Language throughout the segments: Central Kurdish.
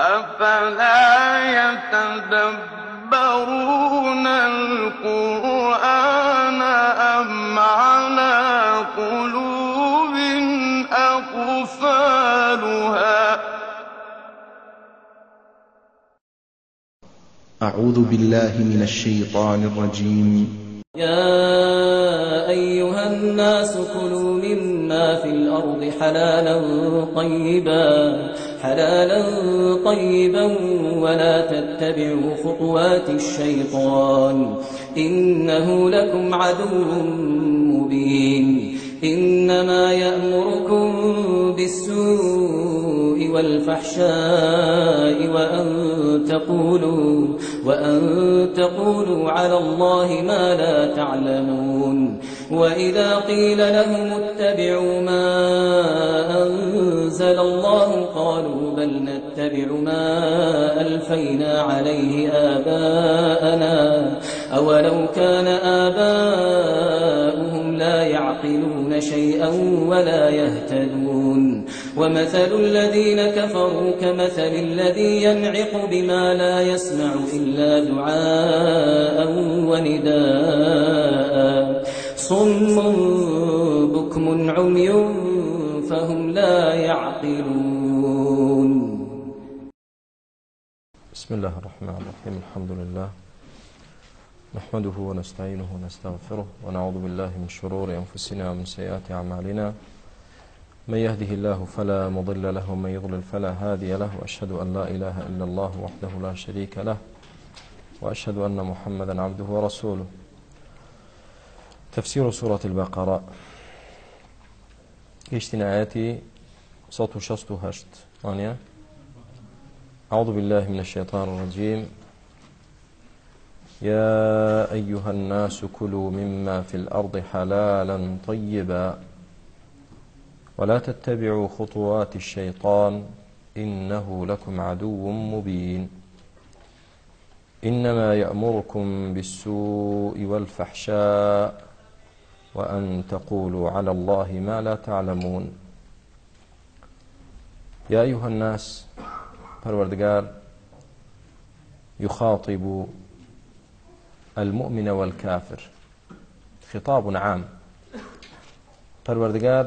أفلا يتدبرون القرآن أم على قلوب أقفالها أعوذ بالله من الشيطان الرجيم يا أيها الناس كلوا مما في الأرض حلالا طيبا حلالا طيبا ولا تتبعوا خطوات الشيطان إنه لكم عدو مبين إنما يأمركم بالسوء والفحشاء وأن تقولوا, وأن تقولوا على الله ما لا تعلمون وإذا قيل لهم اتبعوا ما أنزل الله بل نتبع ما ألفينا عليه آباءنا أولو كان آباؤهم لا يعقلون شيئا ولا يهتدون ومثل الذين كفروا كمثل الذي ينعق بما لا يسمع إلا دعاء ونداء صم بكم عمي فهم لا يعقلون بسم الله الرحمن الرحيم الحمد لله نحمده ونستعينه ونستغفره ونعوذ بالله من شرور أنفسنا ومن سيئات أعمالنا من يهده الله فلا مضل له ومن يضلل فلا هادي له وأشهد أن لا إله إلا الله وحده لا شريك له وأشهد أن محمدا عبده ورسوله تفسير سورة البقرة اجتناعاتي 168 ثانية أعوذ بالله من الشيطان الرجيم يا أيها الناس كلوا مما في الأرض حلالا طيبا ولا تتبعوا خطوات الشيطان إنه لكم عدو مبين إنما يأمركم بالسوء والفحشاء وأن تقولوا على الله ما لا تعلمون يا أيها الناس پەروەردگار يخاطب المؤمن والكافر خطاب عام پەروەردگار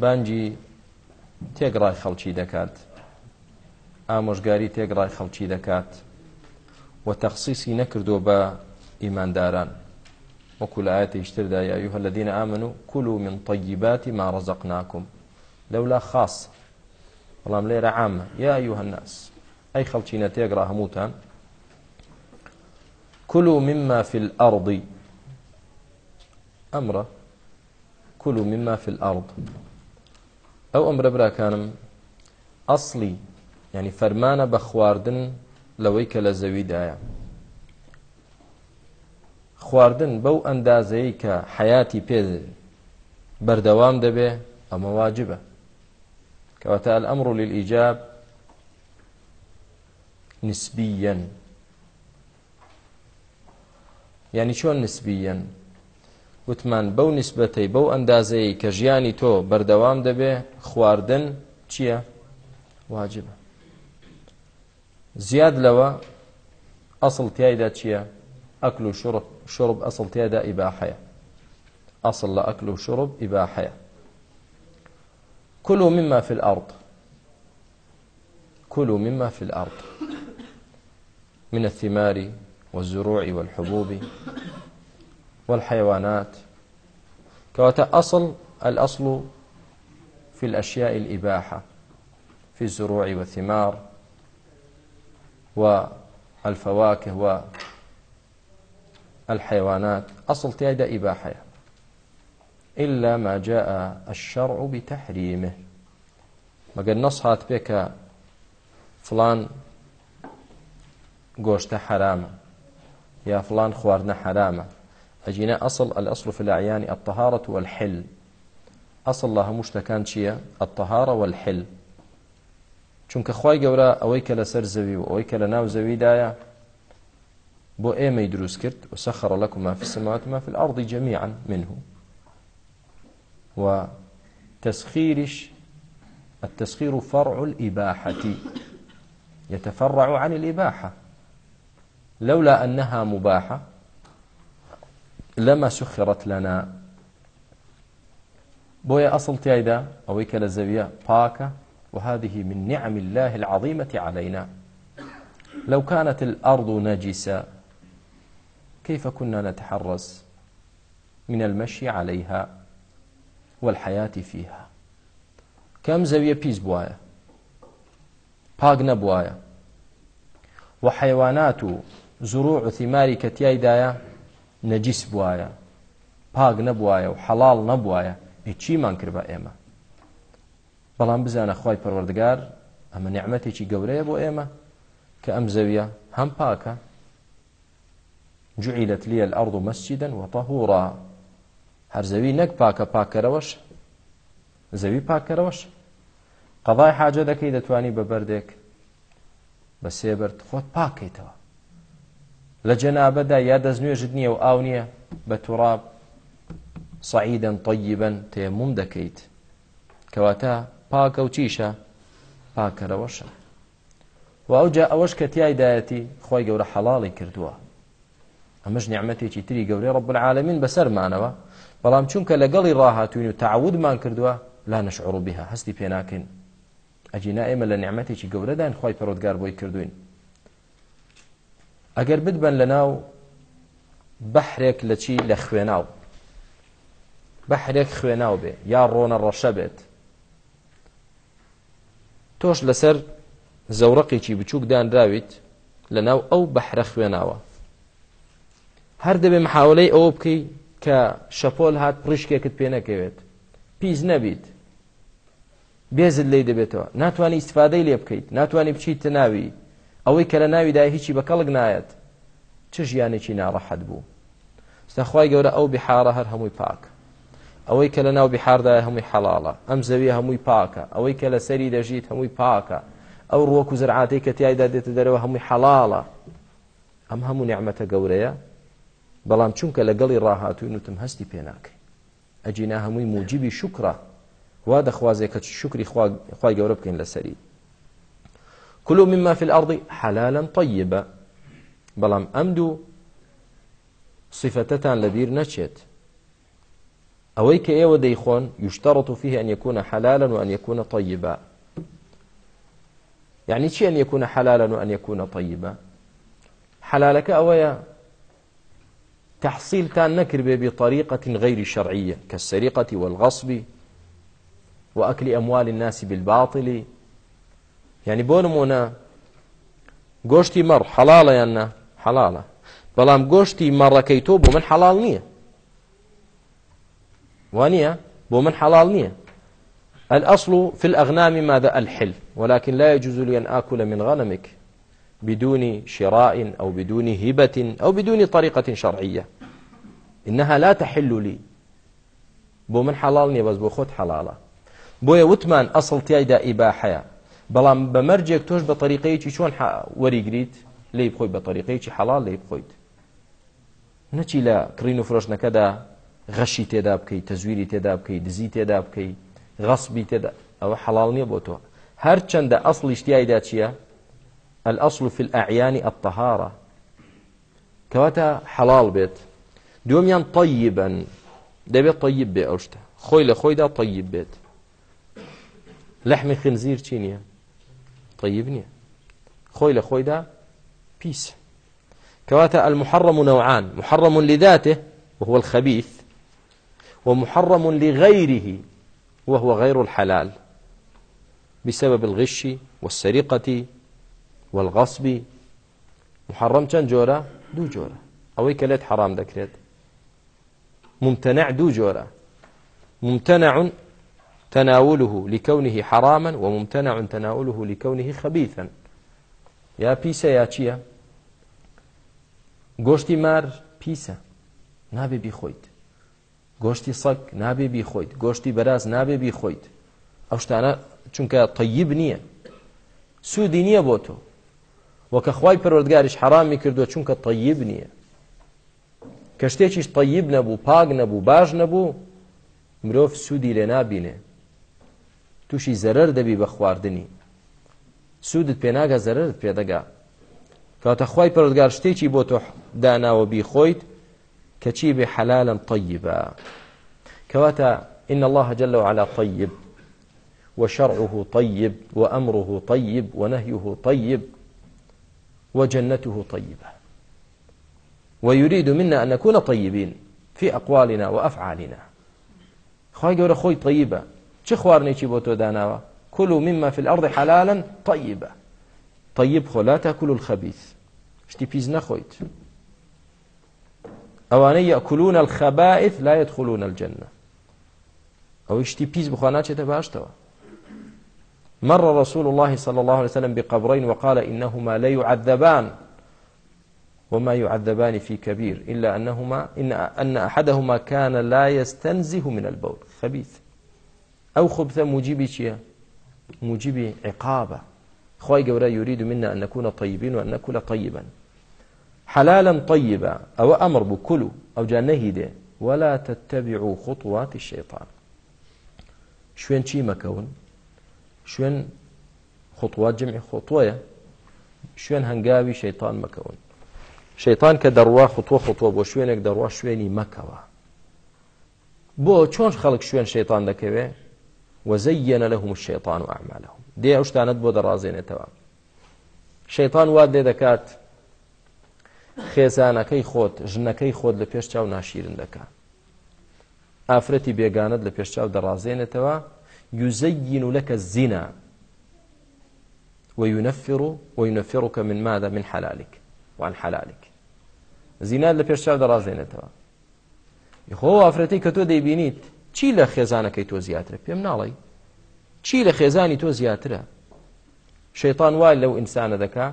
بانجی تێگڕای خەڵکی دەکات ئامۆژگاری تێگڕای خەڵکی دەکات و تەخصیسی نەکردو بە ئیمانداران وەکو لە ئاەتی شتردا یاویهە لە دینە ئامن و کول و من طەگیباتی ما ڕزەقناکم لەولا خاص بەڵام لێرە عامە یا یوهناس ئەی خەڵچینە تێگرا هەمووتان كلوا مما في الأرض أمر كلوا مما في الأرض أو أمر براكانم أصلي يعني فرمانە بە خواردن لەوەی کە لە زەویدایە خواردن بەو ئەندازەیە کە حیاتی پێ بەردەوام دەبێ ئەمە واجبە كواتە الأمر للإيجاب نسبيا يعني شلون نسبيا وتمان بەو نسبەتەی بەو ئەندازەیە کە ژیانی تۆ بەردەوام دەبێ خواردن چییە واجبە زیاد لەوە ئەسڵ تایدا چییە ئەکل و شرب ئەسڵ تایدا ئیباحەیە ئەسڵ لە ئەکل و شرب ئیباحەیە كلوا مما في الأرض كلوا مما في الأرض من الثمار والزروع والحبوب والحيوانات كواتا أصل الأصل في الأشياء الإباحة في الزروع والثمار والفواكه والحيوانات أصل تيدا إباحة إلا ما جاء الشرع بتحريمه مەگەر نەس هات پێ کە فلان گۆشتە حرامە یا فلان خواردنە حرامە ئەجینە ئەسڵ ئەلأصل في الأعيان الطهارة والحل ئەسڵ لە هەموو شتەکان چییە؟ الطهارة والحل چونکە خی گەورە ئەوەی کە لەسەر زەوی و ئەوەی کە لە ناو زەویدایە بۆ ئێمەی دروست کرد و سەخڕە لەکو مافی سماوات ما في الأرض جميعا منه و تسخيرش التسخير فرع الإباحة يتفرع عن الإباحة لولا أنها مباحة لما سخرت لنا بويا أصل تايدا أويك لزبيا باكا وهذه من نعم الله العظيمة علينا لو كانت الأرض نجسة كيف كنا نتحرز من المشي عليها والحياة فيها كم زاوية بيز بوايا پاک نەبواە و حیوانات و زروع و ثیماری کە تایدایە نەجیس بواە پاک نەبواە و حەڵال نەبواە هیچیمان کرد بە ئێمە بەڵام بزانە خی پەروەردگار ئەمە نعممەتێکی گەورەیە بۆ ئێمە کە ئەم زەویە هەم پاکە جعلت لي الأرض مسجدا وطهورا هەرزەوی نەک پاکە پاکەرەوەش زەوی پاکەرەوەش قەڵای حاجە دەکەی دەتوانی بە بەردێک بە سێبرد خۆت پاکەیتەوە لە جەنابەدا یا دەستنوێژت نییە و ئاو نییە بە تووڕاب سعیدەن تەیبەن تێموم دەکەیت کەواتە پاکە و چیشە پاکەرەوەشە و ئەوجا ئەوەش کە تایدایەتی خۆی گەورە حەڵاڵی کردووە ئەمەش نیعممەتێکی تری گەورەی ڕب العالمین بەسەرمانەوە بەڵام چونکە لەگەڵی ڕاهاتوین و تعودمان کردووە لا نشعر بها هەستی پێناکەین ئەجینا ئێمە لە نعممەتێکی گەورەدان خی پەرۆتگار بۆی کردوین ئەگەر بدبن لە ناو بەحرێک لە چی لە خوێناو بەحرێک خوێناو بێ یا ڕۆنە ڕەشە بێت تۆش لەسەر زەورەقێکی بچووک دانراویت لە ناو ئەو بەحرە خوێناوە هەر دەبێ محاولەی ئەوە بکەی کە شەپۆل هات پرشکێکت پێ نەکەوێت پیس نەبیت بێزت لی دەبێتەوە ناتوانانی استفادەی لێ بکەیت ناتوانانی بچیت ناوی ئەوەی کە لە ناویدا هیچی بەکەڵک نایەت چ ژیانێکی ناڕەحەت بوو ستەخوای گەورە ئەو بحارە هەر هەمووی پاک ئەوەی کە لە ناو بحاردای هەمووی حەڵاڵە ئەم زەوی هەمووی پاکە ئەوەی کە لە سەری دەژیت هەمووی پاکە ئەو ڕوەک و زرعاتی کە تایدا دێتە دەرەوە هەمووی حەڵاڵە ئەم هەموو نعممەتە گەورەیە بەڵام چونکە لەگەڵی ڕاهاتوین وتم هەستی پێناکەی ئەجینا هەمووی موجیبی شکرە وا دەخوازێ کە شکری خی گەورە بکەین لەسەری کلو مما في الأرض حلالا طيبا بەڵام ئەم دوو صفتتان لەبیر نەچێت ئەوەی کە ئێوە دەیخۆن یشتەڕەت و فيه أن يكون حلالا وأن يكون طيبا يعني چی أن يكون حلالا وأن يكون طيبا حلالەکە ئەوەیە تحصيلتان نكر بطريقة غير شرعية كالسرقة والغصب وأكل أموال الناس بالباطل يعني بونمونا گۆشتی مەڕ حەڵاڵە یاننا حەڵاڵە بەڵام گۆشتی مەڕەکەی تۆ بۆ من حەڵال نییە وانە بۆ من حەڵال نییە الأصل في الأغنام ماذا الحل ولكن لا يجوز لي أن آكل من غنمك بدون شراء أو بدون هبة أو بدون طريقة شرعية إنها لا تحل لي بۆ من حەڵال نیە بەس بۆ خۆت حەڵالە بۆیە وتمان ئەسڵ تایدا ئیباحەیە بەڵام بەمەرجێک تۆش بە طریقەیەکی چۆن وەریگریت لی بخۆی بە طریقەیەکی حەڵال لی بخۆیت نەچی لە کڕین و فرۆشنەکەدا غەشی تێدا بکەیت تەزویری تێدا بکەیت دزی تێدا بکەیت غەسبی تێدا ئەوە حەڵال نییە بۆ تۆ هەرچەندە ئەسڵی شتایدا چییە الأصل في الأعيان الطهارة كواتا حلال بيت دوميان طيبا دەبێت طيب بێ ئەو شتە خۆی لە خۆیدا طيب بێت لەحمی خنزیر چی نییە طيب نییە خۆی لە خۆیدا پیس كواتا المحرم نوعان محرم لذاته وهو الخبيث ومحرم لغيره وهو غير الحلال بسبب الغش والسرقة والغصبی محرم چەند جۆرە دوو جۆرە ئەوەی کە لێت حرام دەکرێت ممتنع دوو جۆرە ممتنع تناوله لكونه حراما وممتنع تناوله لكونه خبيثا یا پیسە یا چییە گۆشتی مار پیسە نابێ بیخۆیت گۆشتی سەگ نابێ بیخۆیت گۆشتی بەراز نابێ بیخۆیت ئەو شتانە چونکە تەیب نییە سوودی نییە بۆ تۆ وەکە خی پەرۆردگاریش حرامی کردووە چونکە تەیب نییە کە شتێکیش تەیب نەبوو پاگ نەبوو باش نەبوو مرۆڤ سوودی لێ نابینێ تووشی زەرەر دەبی بە خواردنی سوودت پێناگە زەرت پێدەگا کاتە خی پەرۆردگار شتێکی بۆ تۆ داناوە بی خۆیت کە چی بێ حەلالم تەیبە کەواتە إن الله جل وعلا طيب وشرعه طيب وأمره طيب ونهيه طيب وجنته طيبة ويريد منا أن نكون طيبين في أقوالنا وأفعالنا خواهي قولة خوي طيبة چه خوارنيكي بوتو داناوا كلوا مما في الأرض حلالا طيبة طيب خو لا تأكلوا الخبيث شتي بيز نخويت ئەوانەی یەکولون الخەبائث لا يدخلون الجنة ئەوەی شتی پیس بخوا ناچێتە باشتەوە مر رسول الله صلى الله عليه وسلم بقبرين وقال إنهما لا يعذبان وما يعذبان في كبير إلا أنهما إن, أن أحدهما كان لا يستنزه من البول خبيث أو خبث موجب موجب عقابة خواي قورا يريد منا أن نكون طيبين وأن نأكل طيبا حلالا طيبا أو أمر بكلوا أو جانهده ولا تتبعوا خطوات الشيطان شوين شي مكون شوێن خوتوات جمعی خۆتوۆیە شوێن هەنگاوی شەیتان مەکەون شەیتان کە دەڕوا خوتوە خوتوە بۆ شوێنێک دەڕوا شوێنی مەکەوە بۆ چۆن خەڵک شوێن شەیتان دەکەوێ وەزەیەنە لە هەموو شەیتان و ئەعمالەهم دێ ئەو شتانت بۆ دەڕازێنێتەوە شەیتان وا دێ دەکات خێزانەکەی خۆت ژنەکەی خۆت لە پێش چاو ناشیرن دەکات ئافرەتی بێگانت لە پێش چاو دەڕازێنێتەوە يزين لك الزنا وينفر وينفرك من ماذا من حلالك وعن حلالك زینا لە پێشچاو دەڕازێنێتەوە خۆ ئافرەتی کە تۆ دەیبینیت چی لە خێزانەکەی تۆ زیاترە پێم ناڵی چی لە خێزانی تۆ زیاترە شەیطان وای لەو ئینسانە دەکا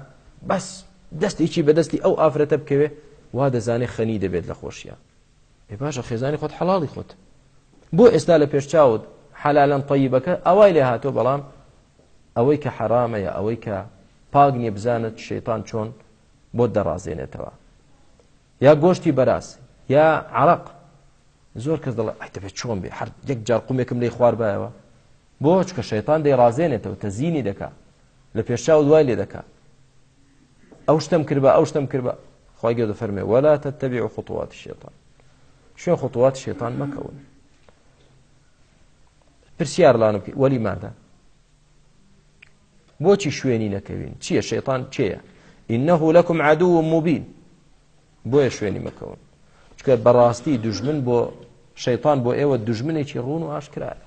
بەس دەستێکی بەدەستی ئەو ئافرەتە بکەوێ وا دەزانێت خەنی دەبێت لە خۆشیە پێ باشە خێزانی خۆت حەڵی خۆت بۆ ئێستا لە پێشچاوت حەلالەن طیبەکە ئەوای لێ هاتۆ بەڵام ئەوەی کە حرامەیە ئەوەی کە پاک نیە بزانت شەیتان چۆن بۆ دەڕازێنێتەوە یا گۆشتی بەراس یا عراق زۆر کەس دەڵێ ئەیتەبێت چۆن بێ هەر یەک جار قومێکم لی خوار بایەوە بۆ چکە شەیتان دەی ڕازێنێتەوە تەزیینی دەکا لە پێشا و دوای لێ دەکا ئەو شتم کردە ئەو شتم کردە خواگە دەفەرمێ وەلاتە تەبی و خطوات شێتان شوێن خطوات شێتان مەکەون پرسیارلانم بکەیت وەلی مادا بۆچی شوێنی نەکەوین چییە شەیطان چێە ئینەه لەکم عدو مبین بۆیە شوێنی مەکەون چکە بەڕاستی دژمن بۆ شەیطان بۆ ئێوە دژمنێکی ڕون و ئاشکرایە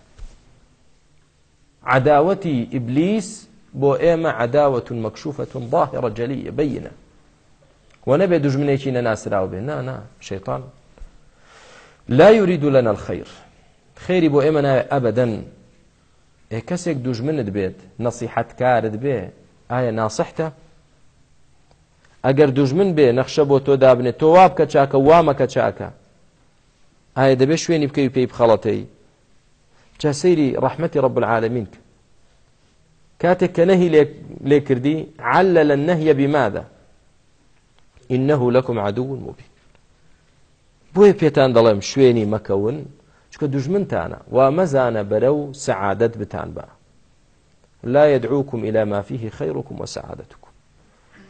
عداوەتی ئیبلیس بۆ ئێمە عداوەتون مەکشوفەتون ظاهرە جەلیە بەینە و نەبێ دژمنێکی نەناسراو بێ نا نا شەیطان لا يريد لنا الخير خێری بۆ ئێمە ناوێ ئەبدەن ئێ کەسێک دوژمنت بێت نەسیحەتکارت بێ ئایا ناسەحتە ئەگەر دوژمن بێ نەخشە بۆ تۆ دابنێت تۆ وا بکە چاکە وامەکە چاکە ئایا دەبێت شوێنی بکەی پێی بخەڵەتەی چا سەیری ڕەحمەتی ڕب العالمین کاتێک کە نەهی لێ کردی عەلە لە نەهیە بیمادە ئینەه لەکم عدوون مبی بۆیە پێتان دەڵێم شوێنی مەکەون چکە دژمنتانە وا مەزانە بەرە و سەعادەت بتان بە لا يدعوكم إلى ما فيه خيركم وسعادتكم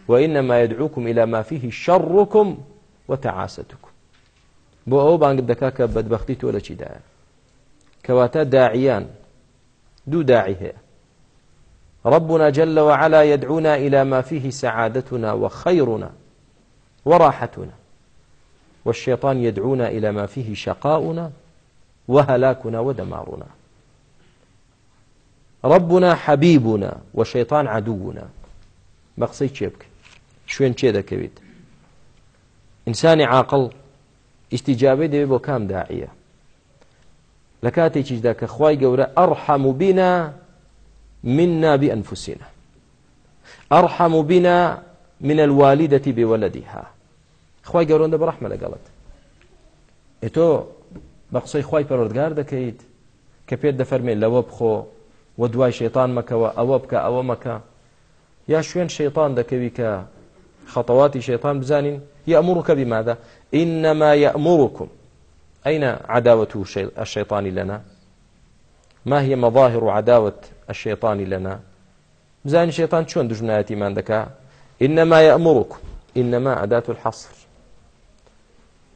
وإنما يدعوكم إلى ما فيه شركم وتعاستكم بۆ ئەو بانگ دەکا کە بەدبختی تۆ لە چیداە کەواتە داعیان دوو داعی هەیە ربنا جل وعلا يدعونا إلى ما فيه سعادتنا وخيرنا وراحتنا والشيطان يدعونا إلى ما فيه شقاؤنا وهلاكنا ودمارنا ربنا حبيبنا وشيطان عدونا بەقسەی چێبک شوێن چێ دەکەوێت ئینسانی عاقل ئیسیجابێ دەوێت بۆ کام داعیە لە کاتێکیشدا کە خی گەورە ئەڕحەم و بینە من نابی ئەنفوسینە ئەڕحەم و بینە منە الوالی دەتی بێوەلەدیها خی گەورۆندە بەڕەحمە لەگەڵت ئێ تۆ بە قسەی خی پەرۆردگار دەکەیت کە پێت دەفەرمێت لەوە بخۆ وە دوای شەیطان مەکەوە ئەوە بکە ئەوە مەکە یا شوێن شەیطان دەکەوی کە خەتەواتی شەیطان بزانین يأمرك بماذا إنما يأمركم أين عداوة الشيطان لنا ما هي مظاهر عداوة الشيطان لنا بزاني الشيطان شون دجناتي من دكا إنما يأمركم إنما أداة الحصر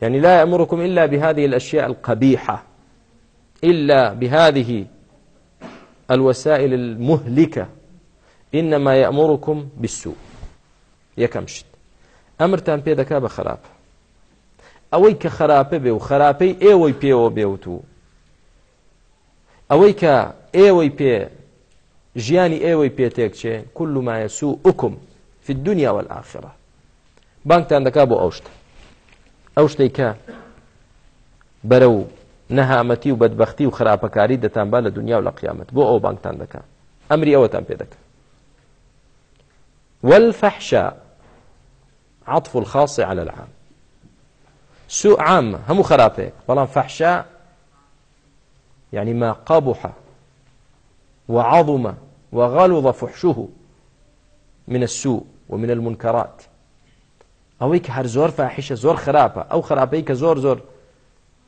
يعني لا يأمركم إلا بهذه الأشياء القبيحة إلا بهذه الوسائل المهلكة إنما يأمركم بالسوء یەکەمشت ئەمرتان پێدەکا بە خراپ ئەوەی کە خراپە بێ و خراپەی ئێوەی پێوە بێوت و ئەوەی کە ئێوەی پێ ژیانی ئێوەی پێتێک چێ کل مایە سو ئوکم في الدنیا والآخرة بانکتان دەکا بۆ ئەو شتە ئەو شتێک کە بەرە و نەهامەتی و بەدبختی و خراپەکاری دەتان با لە دنیا و لە قیامەت بۆ ئەو بانکتان دەکە ئەمری ئەوەتان پێ دەکە والفحشاء عطف الخاص على العام سوء عام هەموو خراپەیەک بەڵام فحشاء يعني ما قبح وعظم وغلظ فحشه من السوء ومن المنكرات ئەوەی کە هەر زۆر فاحشە زۆر خراپە ئەو خراپەی کە زۆر زۆر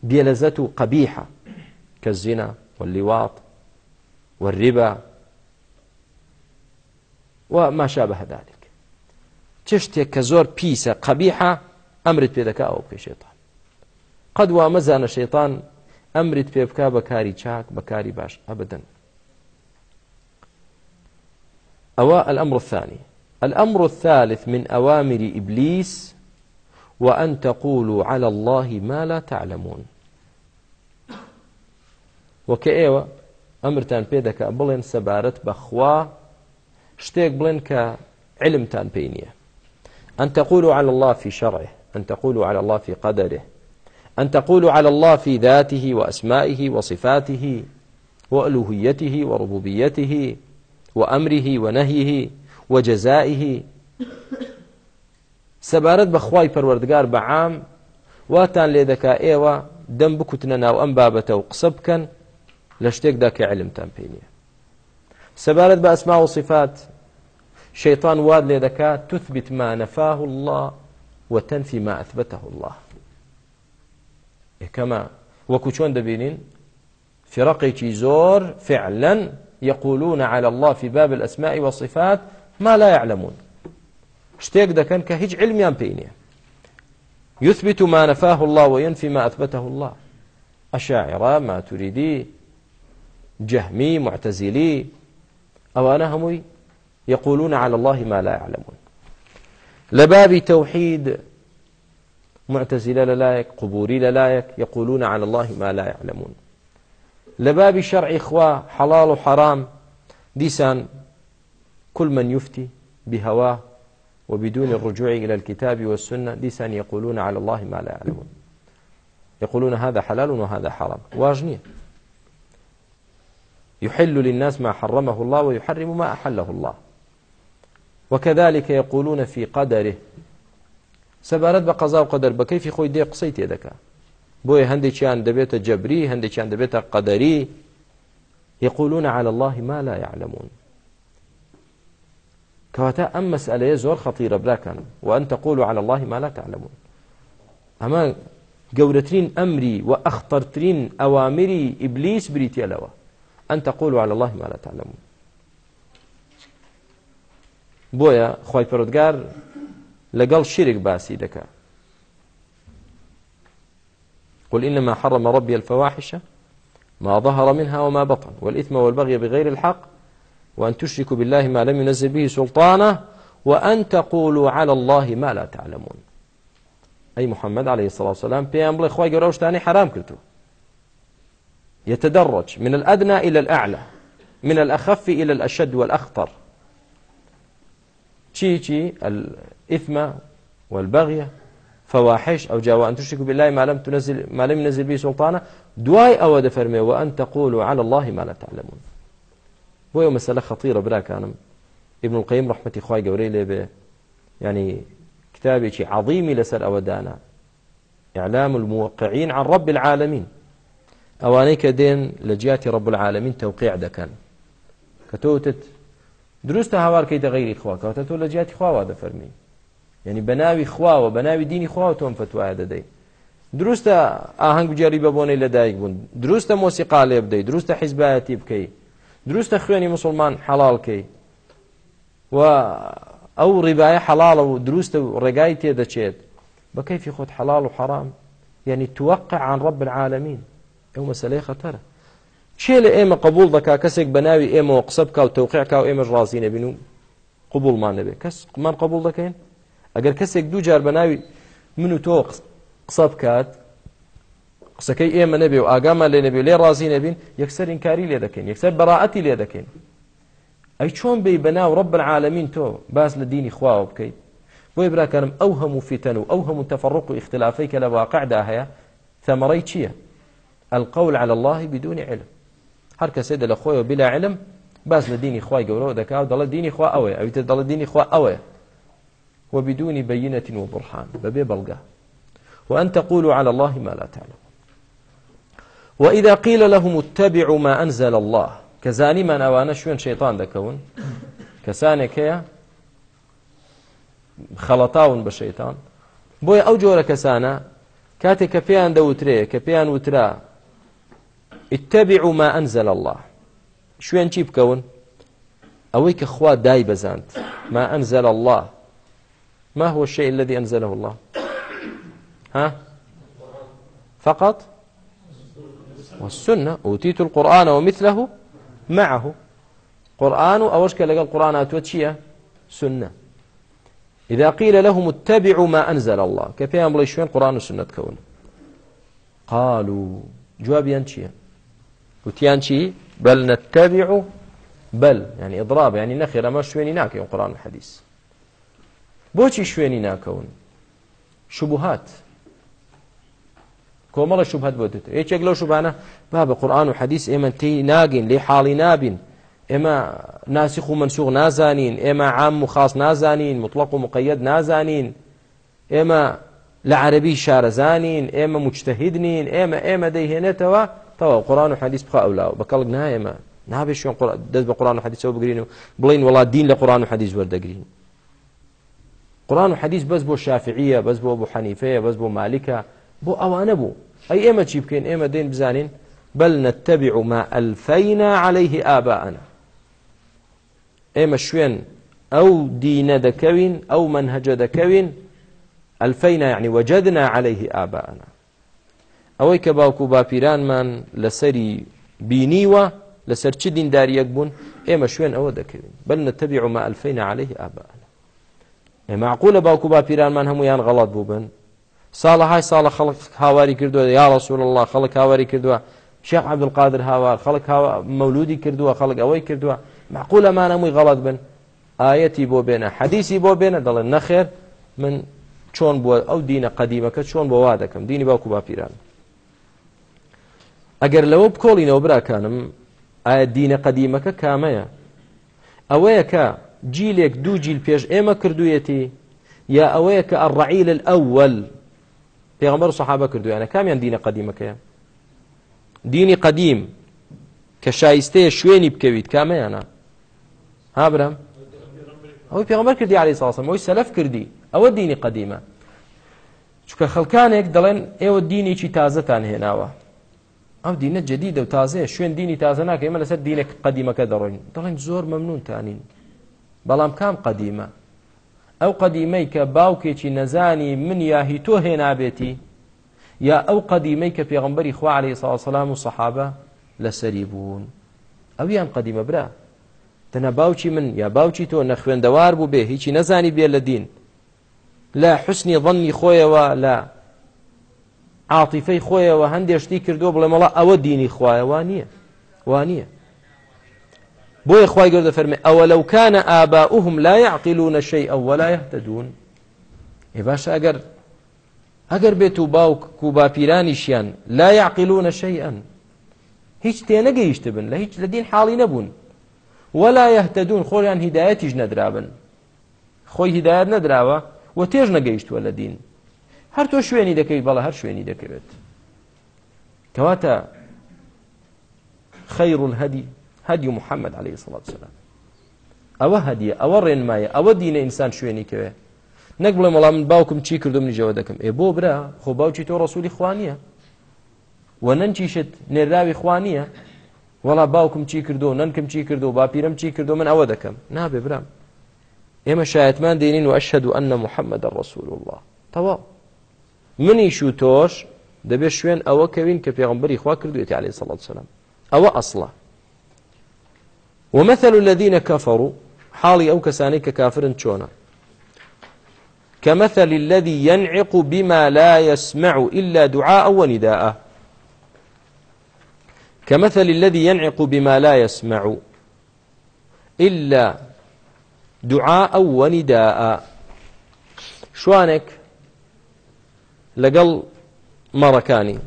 بێلەزەت و قەبیحە کە زینا واللیواط والربا وما شابه ذلك تشتێک کە زۆر پیسە قەبیحە ئەمرت پێ دەکا ئەو بکەی شێتان قەد وا مەزانە شەیتان ئەمرت پێ بکە بە کاری چاک بە کاری باش ئەبدەن ئەوە ئەمر الثانی الأمر الثالث من أوامر إبليس وأن تقولوا على الله ما لا تعلمون وكأيوة ئەمرتان پێدەکە بڵێن سەبارەت بەخوا شتێک بڵێن کە علمتان پێی نییە ئەن تقولوا على الله في شرعه أن تقولوا على الله في قدره أن تقولوا على الله في ذاته وأسمائه وصفاته وألوهيته وربوبيته وأمره ونهيه وەجەزائیهی سەبارەت بەخوای پەروەردگار بە عام واتان لێ دەکا ئێوە دەم بکوتنە ناو ئەم بابەتە و قسە بکەن لە شتێکدا کە علمتان پێ نییە سەبارەت بە ئەسما و صفات شەیطان واد لێ دەکات تثبت ما نەفاه الله وتەنفی ما ئەثبەته الله یەکەمە وەکو چۆن دەبینین فرقێکی زۆر فعلا يقولون على الله في باب الأسماء والصفات ما لا يعلمون شتێک دەکەن کە هیچ علمیان پێی نییە يثبت ما نفاه الله وينفي ما أثبته الله أشاعرة ما تريدي جهمي معتزلي أو أنا هموي يقولون على الله ما لا يعلمون لباب توحيد معتزلة للايك قبوري للايك يقولون على الله ما لا يعلمون لباب شرع إخوة حلال وحرام ديسان كل من يفتي بهواه وبدون الرجوع إلى الكتاب والسنة لسان يقولون على الله ما لا يعلمون يقولون هذا حلال وهذا حرام واجنية يحل للناس ما حرمه الله ويحرم ما أحله الله وكذلك يقولون في قدره سەبارەت بە قەزا و قەدەر بەکەیفی خۆی دێ قسەی تێدەکە بۆیە هەندێکیان دەبێتە جەبری هەندێکیان دەبێتە قەدەری يقولون على الله ما لا يعلمون کەواتە ئەم مەسئلەیە زۆر خەتیرە براکەن و ئەن تەقول على الله ما لا تعلمون ئەمە گەورەترین ئەمری و ئەختەرترین ئەوامری ئیبلیس بریتێلەوە ئەن تەقول على الله ما لا تعلمون بۆیە خی پرۆودگار لەگەڵ شیرێک باسی دەکە قل إنما حرم ربي الفواحش ما ظهر منها وما بطن والإثم والبغي بغير الحق وأن تشركوا بالله ما لم ينزل به سلطانه وأن تقولوا على الله ما لا تعلمون أي محمد عليه الصلاة والسلام بيان بلي خواهي قرأوش تاني حرام كرتو يتدرج من الأدنى إلى الأعلى من الأخف إلى الأشد والأخطر شي شي الإثم والبغية فواحش أو جاوى أن تشركوا بالله ما لم, تنزل ما لم ينزل به سلطانه دواي أو دفرمي وأن تقولوا على الله ما لا تعلمون بۆ ئەو مەسەلە خەتیرە براکانم ابن القیم ڕحمەتی خوای گەورەی لێبێ ینی کتابێکی عظیمی لەسەر ئەوەدانا إعلام الموقعين عن رب العالمين ئەوانەی کە دێن لە جیاتی ڕب العالمین تەوقیع دەکەن کە تۆوتت دروستە هاوارکەی دەغیری خواکەوتە تۆ لە جیاتی خواوا دەفەرمی یعنی بە ناوی خواوە بە ناوی دینی خواوە تۆم فتوایە دەدەی دروستە ئاهنگ بجاری بەبوونەی لەدایک بوون دروستە مۆسیقا لێ بدەیت دروستە حیزبایەتی بکەیت دروستە خوێنی مسلمان حەڵالکەی و ئەو ڕیبایە حەڵاڵە و دروستە و ڕێگای تێدەچێت بە کەیفی خۆت حەڵال و حەرام یعنی توقع عن رب العالمین ئەو مەسلەی خەتەرە چێ لە ئێمە قبول دەکا کەسێک بە ناوی ئێمەەوە قسە بکە و تەوقعکا و ئێمەش ڕازی نەبین و قبولمان نەبێت کەس قمان قبول دەکەین ئەگەر کەسێک دوو جار بە ناوی من و تۆ قسە بکات قسەکەی ئێمە نەبێ و ئاگامان لێ نەبێ لێ ڕازی نەبین یەکسەر ئینکاری لێ دەکەین یەکسەر بەڕاعەتی لێ دەکەین ئەی چۆن بی بەناو ڕب العالمین تۆ باز لە دینی خواوە بکەیت بۆی براکەرم ئەو هەموو فیتەن و ئەو هەموو تەفڕق و اختلافەی کە لە واقعدا هەیە ثەمەڕەی چییە؟ القول على الله بدون علم هەر کەسێ دە لە خۆیەوە بلا علم باز لە دینی خوای گەورەوە دەکا و دەڵە دینی خوا ئەوەیە ئەویتە دەڵە دینی خوا ئەوەیە وبدون بينة وبرهان ببي بلغة وأن تقولوا على الله ما لا تعلم وإذا قيل لهم اتبعوا ما أنزل الله كزاني من أوانا شوين شيطان دكون كسانك هي خلطاون بشيطان بۆی ئەو جۆرە کەسانە کاتێک کە پێیان دەوترێ کە پێیان وترا اتبعوا ما أنزل الله شوێن چی بکەون ئەوەی کە خوا دای بەزانت ما أنزل الله ما هو الشيء الذي أنزله الله ها فقط والسنة أوتيت القرآن ومثله معه قرآن أوش كلقى القرآن أتوتشية سنة إذا قيل لهم اتبعوا ما أنزل الله كيف يعمل شوين قرآن وسنة كون قالوا جواب ينشية وتيانشي بل نتبع بل يعني إضراب يعني نخر ما شويني ناك يوم قرآن الحديث بوشي شويني ناكون شبهات کۆمەڵە شوب هەت بۆ دوێت یەکێک لەو شوبانە با بە قورآن و حەدیث ئێمە تی ناگەین لێ حاڵی نابین ئێمە ناسیخ و منسوغ نازانین ئێمە عام و خاص نازانین مطلق و مقەد نازانین ئێمە لە عەربی شارەزانین ئێمە مجتتەهیدنین ئێمە ئێمە دەیهێنێتەوە تەوا قورآن و حەدیث بخە ئەولاو بەکەڵک نایێمە نابێت شوێن دەست بە قورآن و حەدیثەوە بگرین و بڵین وڵات دین لە قورآن و حەدیث وەردەگرین قورآن و حەدیث بەس بۆ شافعیە بەس بۆ بۆ حەنیفەیە بەس بۆ مالیکە بۆ ئەوانە بوو ئەی ئێمە چی بکەین ئێمە دێن بزانین بل نتبع ما ئەلفەینا عليه ئاباءنا ئێمە شوێن ئەو دینە دەکەوین ئەو منهجە دەکەوین ئەلفەینا یعنی وەجدنا عليه ئاباءنا ئەوەی کە باوکو باپیرانمان لەسەری بینیوە لەسەر چ دینداریەک بوون ئێمە شوێن ئەوە دەکەوین بل نتبع ما ئەلفەینا عليه ئاباءنا ئێمە عقولە باوکو باپیرانمان هەمویان غەڵات بوو بن ساڵە های ساڵە خەڵک هاواری کردووە یا ڕسول الله خەڵک هاواری کردووە شێخ عبدقادر هاوار خەڵک مەولودی کردووە خەڵک ئەوەی کردووە معقول ئەمانەمووی غەڵت بن ئاەتی بۆ بێنە حەدیسی بۆ بێنە دەڵێن نەخێر من چۆن بووە ئەو دینە قەدیمەکە چۆن بۆ وا دەکەم دینی باوکو باپیران ئەگەر لەوە بکۆڵینەوە براکانم ئایا دینە قەدیمەکە کامەیە ئەوەیە کە جیلێک دوو جیل پێش ئێمە کردویەتی یا ئەوەیە کە ئەڕعیل ئەوەل پێغمبەر سەحابە کردویانە کامیان دینە قەدیمەکەیە دینی قەدیم کە شایستەیە شوێنی بکەویت کامەیانە هابرم ئەوەی پێغمبەر کردی علی ساسم ئەوی سەلف کردی ئەوە دینی قەدیمە چکە خەڵکانێک دەڵێن ئێوە دینیی تازەتان هێناوە ئەو دینە جدیدە و تازەیە شوێن دینی تازە ناکە ئمە لەسەر دینێک قەدیمەکە دەڕۆین دەڵێن زۆر مەمنونتانین بەڵام کام قەدیمە ئەو قەدیمەی کە باوکێکی نەزانی من یاهی تۆ هێنابێتی یا ئەو قەدیمەی کە پێغمبەری خوا عليه ساسەسلام و سەحابە لەسەری بوون ئەویان قەدیمە برا تەنە باوکی من یا باوکی تۆ نەخوێندەوار بوو بێ هیچی نەزانی بێ لە دین لە حسنی ظەنی خۆیەوە لە عاتیفەی خۆیەوە هەندێشتی کردو بڵێ مەڵە ئەوە دینی خوایەوە نییە وانە بۆ یخوای گەوردە فەرمێ ئەوە لەو کانە ئاباؤهم لا يعقلون شيئا ولا يهتدون ئێ باشە ئەگەر ئەگەر بێت و باوک و باپیرانیشیان لا يعقلون شيئا هیچ تێنەگەیشت بن لە هیچ لە دین حاڵی نەبوون ولا يهتدون خۆیان هیدایەتیش نەدرابن خۆی هیدایەت نەدراوە و تێژ نەگەیشتوە لە دین هەر تۆ شوێنی دەکەیت بەڵە هەر شوێنی دەکەوێت کەواتە خير الهدي هدي محمد عليه الصلاة والسلام ئەوە هەدیە ئەوە ڕێنمایە ئەوە دینە ئینسان شوێنی کەوێ نەک بڵێ مەڵام من باوکم چی کردم نیژەوە دەکەم ئێ بۆ برا خۆ باوکی تۆ ڕسوولی خوانیە و نەنچیشت نێراوی خوانیە وڵا باوکم چی کردو ننکم چی کردو باپیرم چی کردو من ئەوە دەکەم نابێ برام ئێمە شایەتمان دێنین و ئەشهد و ئەنە محەممەد ڕسول الله تەواو منیش و تۆش دەبێت شوێن ئەوە کەوین کە پێغمبەری خوا کردوێتی عليه سڵات سلام ئەوە ئەسڵە ومثل الذين كفروا حالي أو كسانيك كافر شونا كمثل الذي ينعق بما لا يسمع إلا دعاء ونداء كمثل الذي ينعق بما لا يسمع إلا دعاء ونداء شوانك لقل مركاني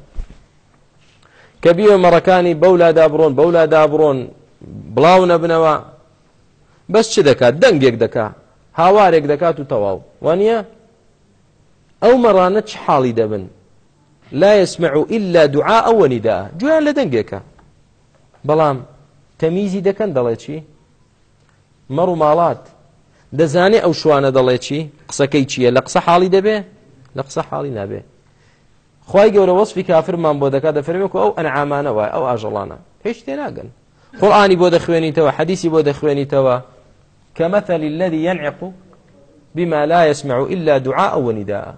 کە بیوە مەڕەکانی بەولا دابڕۆن بەولا دابڕۆن بڵاو نەبنەوە بەس چ دەکات دەنگێک دەکا هاوارێک دەکات و تەواو وانە ئەو مەڕانە چ حاڵی دەبن لا يسمع إلا دعاء ونداء جوان لە دەنگێکە بەڵام تەمیزی دەکەن دەڵێ چی مەڕ و ماڵات دەزانێ ئەو شوانە دەڵێ چی قسەکەی چییە لە قسە حاڵی دەبێ لە قسە حاڵی نابێ خی گەورە وەصفی کافرمان بۆ دەکات دەفەرمێک ئەو ئەنعامانە وای ئەو ئاژەڵانە هیچ تێناگەن قورآانی بۆ دەخوێنیتەوە حەدیسی بۆ دەخوێنیتەوە كمثل الذي ينعق بما لا يسمع إلا دعاء ونداء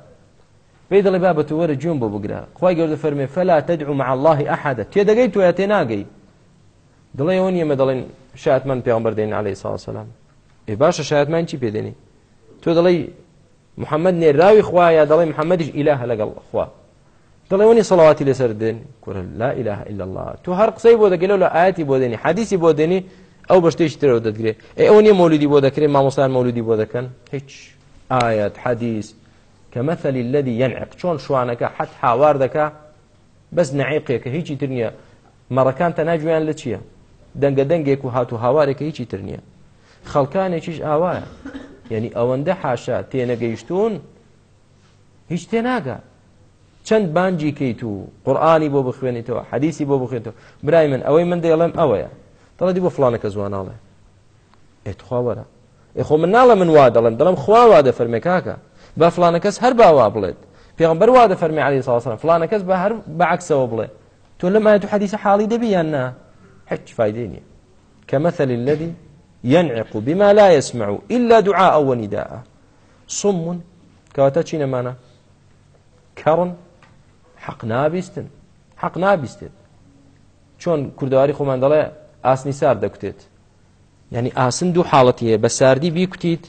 في دڵی بابەت وەرە جوون بۆ بگرە خی گەوردە فەرمێ فەلا تدعو مع الله أحدا تێدەگەی توە تێناگەی دڵێ ئەو نیەمە دەڵێن شاتمان پێغمبەر دێن عليه سا سلام ئێ باشە شاتمان چی پێدێنی تۆ دەڵی محەممەد نێراوی خوایە دەڵێ محەممەدیش ئیلا هە لەگەڵ خوا دڵێوەنی سەڵاتی لەسەر دێن کورە لا إله إلا الله تو هەر قسەی بۆ دەگەلەوە لە ئاەتی بۆ دێنی حەدیسی بۆ دێنی ئەو بەشتێکی ترەوە دەدرێت ئێ ئەو نیە مەولودی بۆ دەکرێت مامۆستان مەولودی بۆ دەکەن هیچ ئاەت حەدیس کەمەثەلی لەدی یەنعق چۆن شوانەکە حەت هاوار دەکا بەس نعیقێکە هیچی تر نییە مەڕەکان تەناجویان لە چییە دەنگە دەنگێک و هاتو هاوارێکە هیچی تر نییە خەڵکانێکیش ئاوایە یعنی ئەوەندە حاشا تێنەگەیشتون هیچ تێناگات چەند بانجی کەیت و قورآانی بۆ بخوێنیتەوە حەدیسی بۆ بخێتەوە برای من ئەوەی من دەیڵێم ئەوەیە دەڵی بۆ فلانەکە زوانناڵێ ئێتخوا وەرە ئێخۆ من ناڵە من وا دەڵێم دەڵم خواوا دە فەرمێکاکە بە فلانە کەس هەر باوا بڵێت پێغمبەر وا دە فەرمی علی ساسان فلانە کەس بە هەر بەعکسەوە بڵێ تۆ لەمایە تو حەدیسە حاڵی دەبی یان نا هیچ فایدەی نییە كمثل الذي ينعق بما لا يسمع إلا دعاء ونداء صم كواتا چی نمانا کڕن حەق نابیستن حەق نابیستێت چۆن کوردواری خۆمان دەڵێ ئاسنی سار دەکوتێت یعنی ئاسن دوو حاڵەتی هەیە بە ساردی بیکوتیت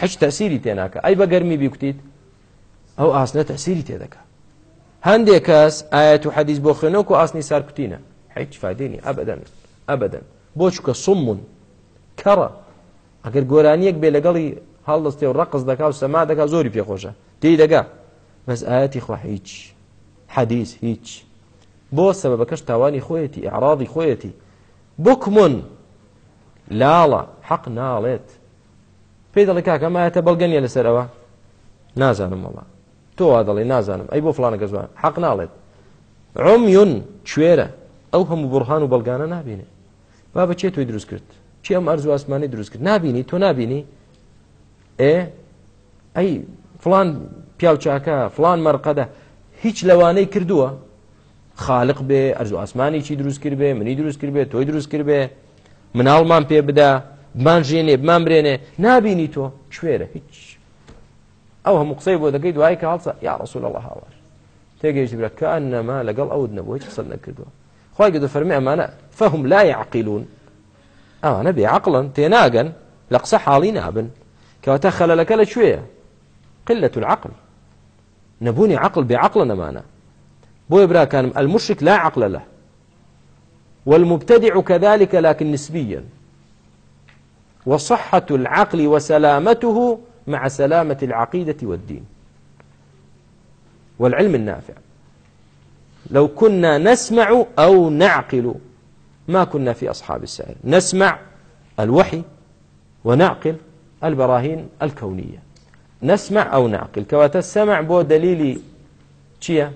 حش تەسیری تێناکە ئەی بە گەرمی بیکوتیت ئەو ئاسنە تەسیری تێدەکە هەندێک کەس ئاەت و حەدیث بۆ خوێنەوە و ئاسنی سارکوتینە هیچ فادێنی ئەبدەن ئەبدەن بۆ چکە سمون کەڕە ئەگەر گۆرانیەک بێ لەگەڵی هەڵدەستێ و ڕقز دەکا و سەما دەکا زۆری پێخۆشە تێی دەگا بەس ئاەتی خوا هیچ حەدیث هیچ بۆ سەبەکەش تاوانی خۆیەتی عراضی خۆیەتی بکمون لاڵە حەق ناڵێت پێی دەڵی کاکەمایەتە بەڵگەنیە لەسەرەوە نازانم وڵە تۆوا دەڵی نازانم ئەی بۆ فلانەکە زوان حەق ناڵێت ڕۆمیون کوێرە ئەو هەموو بڕهان و بەڵگانە نابینێ با بەچێ تۆی دروست کرد چی ئەم ئەرز ئاسمانی دروست کرد نبینی تۆ نبینی ئێ ئەی فلان پیاوچاکە فلان مەرقەدە هیچ لەوانەی کردووە خالق بێ ئەرز و ئاسمانی چی دروست کرد بێ منی دروست کرد بێ تۆی دروست کرد بێ مناڵمان پێ بدا بمان ژێنێ بمان برێنێ نبینی تۆ شوێرە هیچ ئەو هەموو قسەی بۆ دەگەی دوایی کە هەڵسە یا ڕسول الله هاوار تێگەیشت برە کە ئەنەما لەگەڵ ئەوت نەبووی چ سەد نەکردووە خی گەدە فەرمی ئەمانە فەهم لا يعقلون ئەوانە بێعقلن تێناگەن لە قسە حاڵی نابن کەواتە خەلەلەکە لەکوێیە قلة العقل نەبوونی عقل بێعقلە نەمانە بۆیە براکانم المشرك لا عقل له والمبتدع كذلك لكن نسبيا وصحة العقل وسلامته مع سلامة العقيدة والدين والعلم النافع لو كنا نسمع أو نعقل ما كنا في أصحاب السعير نسمع الوحي ونعقل البراهين الكونية نسمع أو نعقل كواتا السمع بو دليلي چيا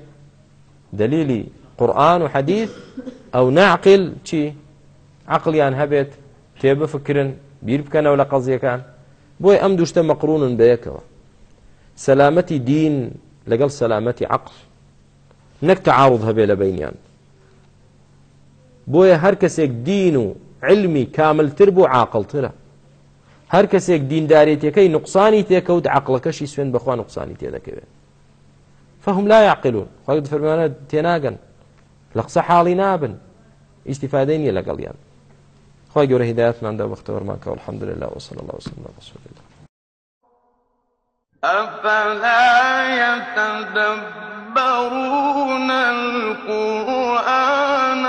دليلي قرآن وحديث أو نعقل چي عقليان هبت تێ بفکرن بیر بکەنەوە لە قەزیەکان بۆی ئەم دوشتە مەقرونن بەیەکەوە سەلامەتی دین لەگەڵ سەلامەتی عقل نەک تەعاوض هەبێ لە بینیان بۆیە هەر کەسێک دین و علمی کاملتر بوو عاقلترە هەر کەسێک دیندارێتەکەی نقصانی تێکەوت عقلەکەشی سوێن بەخوا نقصانی تێدەکەوێت فهم لا يعقلون خۆی فرمانە تێناگەن لە قسە حاڵی نابن ئیسیفادەی نیە لەگەڵیان خۆی گەورە هدایەتماندا بەختەوەرمانکە الحمد لله وصلى الله وسلم على رسول الله أفلا يتدبرون القرآن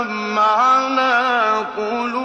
أم على قلوب